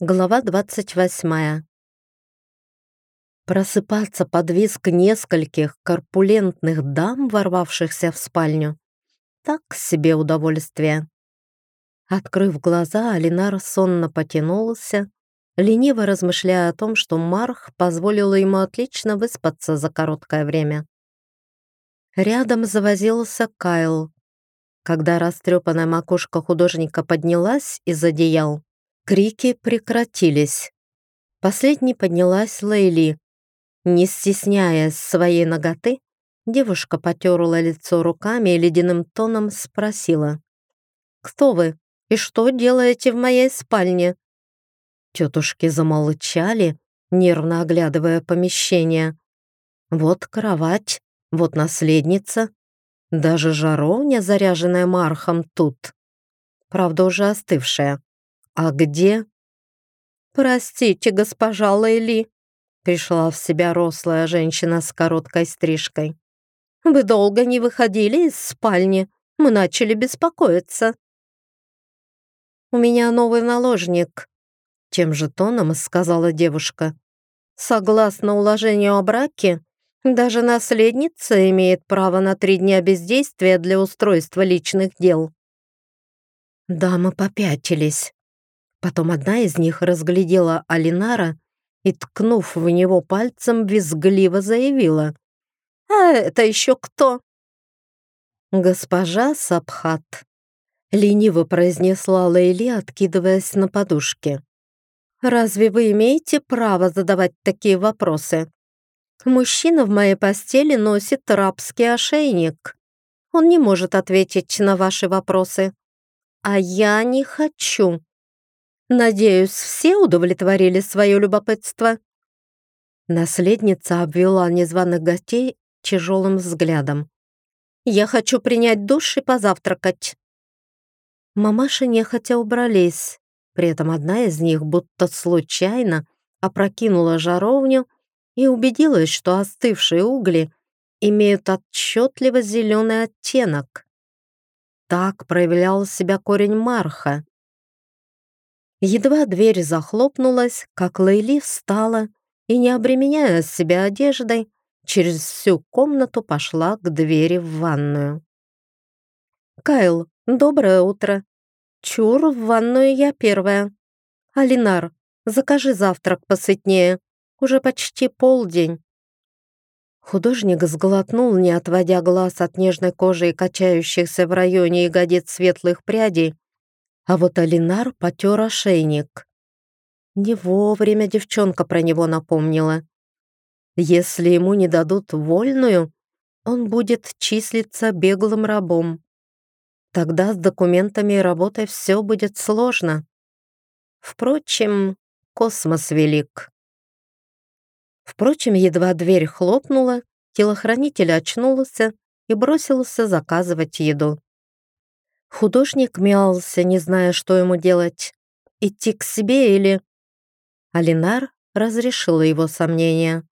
Глава 28. Просыпаться под визг нескольких корпулентных дам, ворвавшихся в спальню, так себе удовольствие. Открыв глаза, Алинар сонно потянулся, лениво размышляя о том, что Марх позволила ему отлично выспаться за короткое время. Рядом завозился Кайл. Когда растрепанная макушка художника поднялась из одеял, Крики прекратились. Последней поднялась Лейли. Не стесняясь своей ноготы, девушка потерла лицо руками и ледяным тоном спросила. «Кто вы и что делаете в моей спальне?» Тетушки замолчали, нервно оглядывая помещение. Вот кровать, вот наследница, даже жаровня, заряженная мархом, тут. Правда, уже остывшая. «А где?» «Простите, госпожа Лейли», — пришла в себя рослая женщина с короткой стрижкой. «Вы долго не выходили из спальни. Мы начали беспокоиться». «У меня новый наложник», — тем же тоном сказала девушка. «Согласно уложению о браке, даже наследница имеет право на три дня бездействия для устройства личных дел». Дамы попятились. Потом одна из них разглядела Алинара и, ткнув в него пальцем, визгливо заявила. «А это еще кто?» «Госпожа Сабхат», — лениво произнесла Лейли, откидываясь на подушке. «Разве вы имеете право задавать такие вопросы? Мужчина в моей постели носит рабский ошейник. Он не может ответить на ваши вопросы. А я не хочу, Надеюсь, все удовлетворили свое любопытство?» Наследница обвела незваных гостей тяжелым взглядом. «Я хочу принять душ и позавтракать». Мамаши нехотя убрались. При этом одна из них будто случайно опрокинула жаровню и убедилась, что остывшие угли имеют отчетливо зеленый оттенок. Так проявлял себя корень марха. Едва дверь захлопнулась, как Лейли встала и, не обременяя себя одеждой, через всю комнату пошла к двери в ванную. «Кайл, доброе утро. Чур, в ванную я первая. Алинар, закажи завтрак посытнее. Уже почти полдень». Художник сглотнул, не отводя глаз от нежной кожи и качающихся в районе ягодиц светлых прядей, а вот Алинар потер ошейник. Не вовремя девчонка про него напомнила. Если ему не дадут вольную, он будет числиться беглым рабом. Тогда с документами и работой все будет сложно. Впрочем, космос велик. Впрочем, едва дверь хлопнула, телохранитель очнулся и бросился заказывать еду. Художник мялся, не зная, что ему делать. Идти к себе или... Алинар разрешила его сомнения.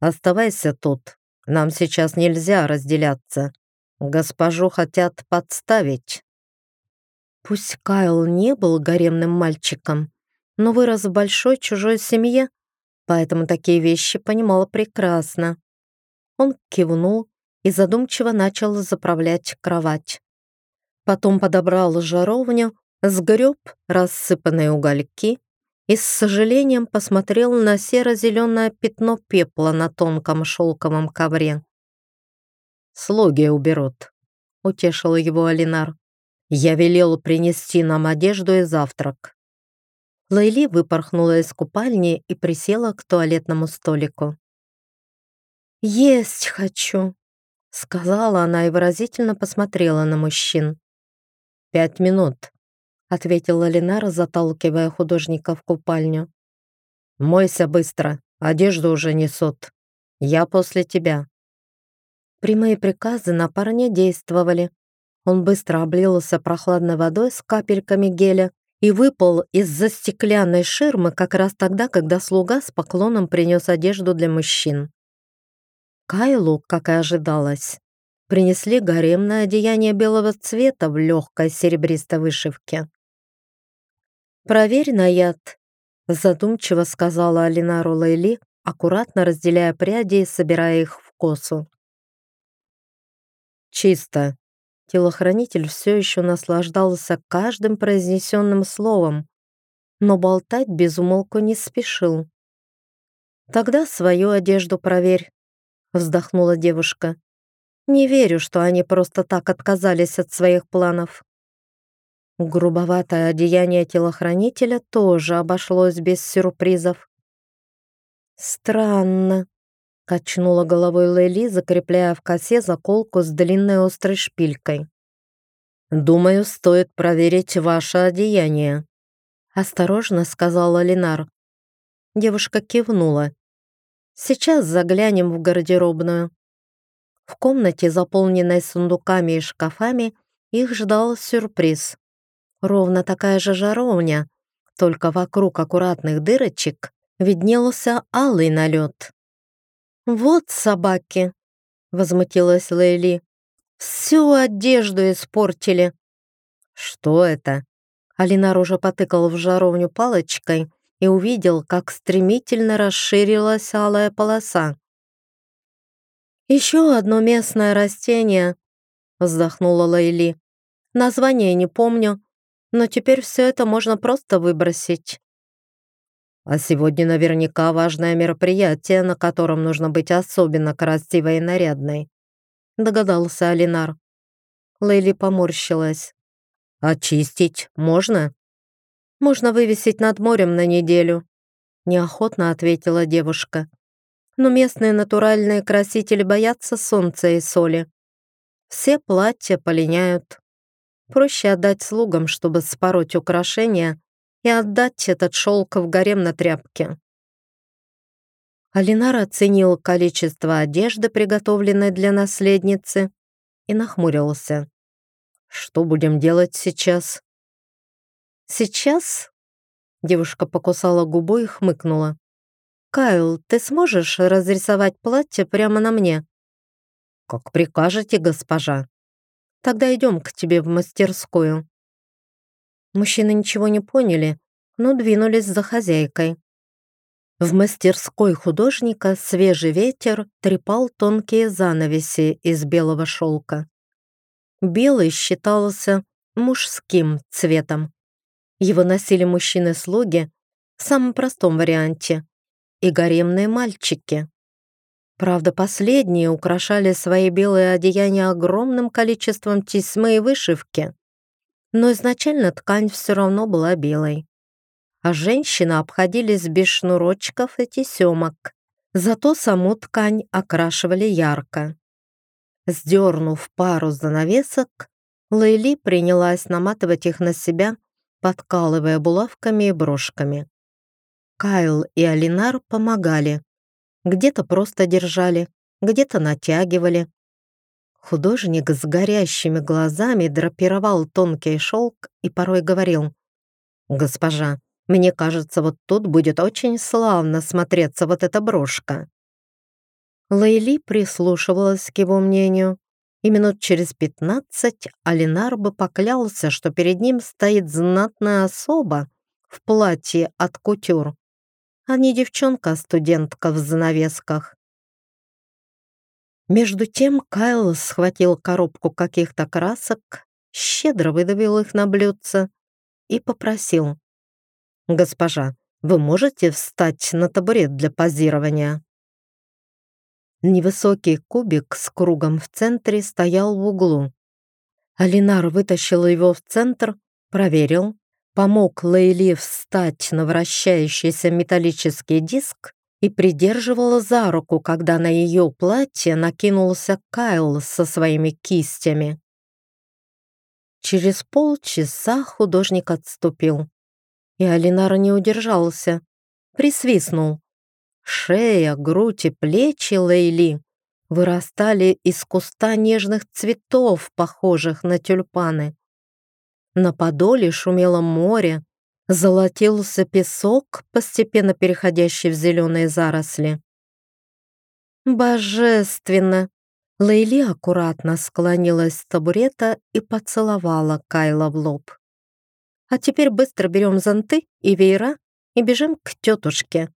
«Оставайся тут. Нам сейчас нельзя разделяться. Госпожу хотят подставить». Пусть Кайл не был гаремным мальчиком, но вырос в большой чужой семье, поэтому такие вещи понимала прекрасно. Он кивнул и задумчиво начал заправлять кровать. Потом подобрал жаровню, сгреб рассыпанные угольки и с сожалением посмотрел на серо-зеленое пятно пепла на тонком шелковом ковре. «Слуги уберут», — утешил его Алинар. «Я велел принести нам одежду и завтрак». Лейли выпорхнула из купальни и присела к туалетному столику. «Есть хочу», — сказала она и выразительно посмотрела на мужчин. «Пять минут», — ответила Ленара, заталкивая художника в купальню. «Мойся быстро, одежду уже несут. Я после тебя». Прямые приказы на парня действовали. Он быстро облился прохладной водой с капельками геля и выпал из-за стеклянной ширмы как раз тогда, когда слуга с поклоном принес одежду для мужчин. Кайлу, как и ожидалось, принесли гаремное одеяние белого цвета в легкой серебристой вышивке. «Проверь на яд задумчиво сказала Алинару Лейли, аккуратно разделяя пряди и собирая их в косу. «Чисто». Телохранитель все еще наслаждался каждым произнесенным словом, но болтать без умолку не спешил. «Тогда свою одежду проверь», — вздохнула девушка. «Не верю, что они просто так отказались от своих планов». Грубоватое одеяние телохранителя тоже обошлось без сюрпризов. «Странно», — качнула головой Лейли, закрепляя в косе заколку с длинной острой шпилькой. «Думаю, стоит проверить ваше одеяние», — осторожно сказала Линар. Девушка кивнула. «Сейчас заглянем в гардеробную». В комнате, заполненной сундуками и шкафами, их ждал сюрприз. Ровно такая же жаровня, только вокруг аккуратных дырочек виднелся алый налет. «Вот собаки!» — возмутилась Лейли. «Всю одежду испортили!» «Что это?» Алинар уже потыкал в жаровню палочкой и увидел, как стремительно расширилась алая полоса. «Еще одно местное растение», — вздохнула Лейли. «Название не помню, но теперь все это можно просто выбросить. А сегодня наверняка важное мероприятие, на котором нужно быть особенно красивой и нарядной. Догадался Алинар. Лейли поморщилась. «Очистить можно?» «Можно вывесить над морем на неделю», неохотно ответила девушка. «Но местные натуральные красители боятся солнца и соли. Все платья полиняют. Проще отдать слугам, чтобы спороть украшения, и отдать этот шелк в гарем на тряпке. Алинар оценил количество одежды, приготовленной для наследницы, и нахмурился. «Что будем делать сейчас?» «Сейчас?» Девушка покусала губу и хмыкнула. «Кайл, ты сможешь разрисовать платье прямо на мне?» «Как прикажете, госпожа», Тогда идем к тебе в мастерскую». Мужчины ничего не поняли, но двинулись за хозяйкой. В мастерской художника свежий ветер трепал тонкие занавеси из белого шелка. Белый считался мужским цветом. Его носили мужчины-слуги в самом простом варианте и гаремные мальчики. Правда, последние украшали свои белые одеяния огромным количеством тесьмы и вышивки. Но изначально ткань все равно была белой. А женщины обходились без шнурочков и тесемок. Зато саму ткань окрашивали ярко. Сдернув пару занавесок, Лейли принялась наматывать их на себя, подкалывая булавками и брошками. Кайл и Алинар помогали, где-то просто держали, где-то натягивали. Художник с горящими глазами драпировал тонкий шелк и порой говорил, «Госпожа, мне кажется, вот тут будет очень славно смотреться вот эта брошка». Лейли прислушивалась к его мнению, и минут через пятнадцать Алинар бы поклялся, что перед ним стоит знатная особа в платье от кутюр а не девчонка-студентка в занавесках. Между тем Кайл схватил коробку каких-то красок, щедро выдавил их на блюдце и попросил. «Госпожа, вы можете встать на табурет для позирования?» Невысокий кубик с кругом в центре стоял в углу. Алинар вытащил его в центр, проверил, помог Лейли встать на вращающийся металлический диск и придерживала за руку, когда на ее платье накинулся Кайл со своими кистями. Через полчаса художник отступил, и Алинара не удержался, присвистнул. Шея, грудь и плечи Лейли вырастали из куста нежных цветов, похожих на тюльпаны. На подоле шумело море, золотился песок, постепенно переходящий в зеленые заросли. «Божественно!» Лейли аккуратно склонилась с табурета и поцеловала Кайла в лоб. «А теперь быстро берем зонты и веера и бежим к тетушке.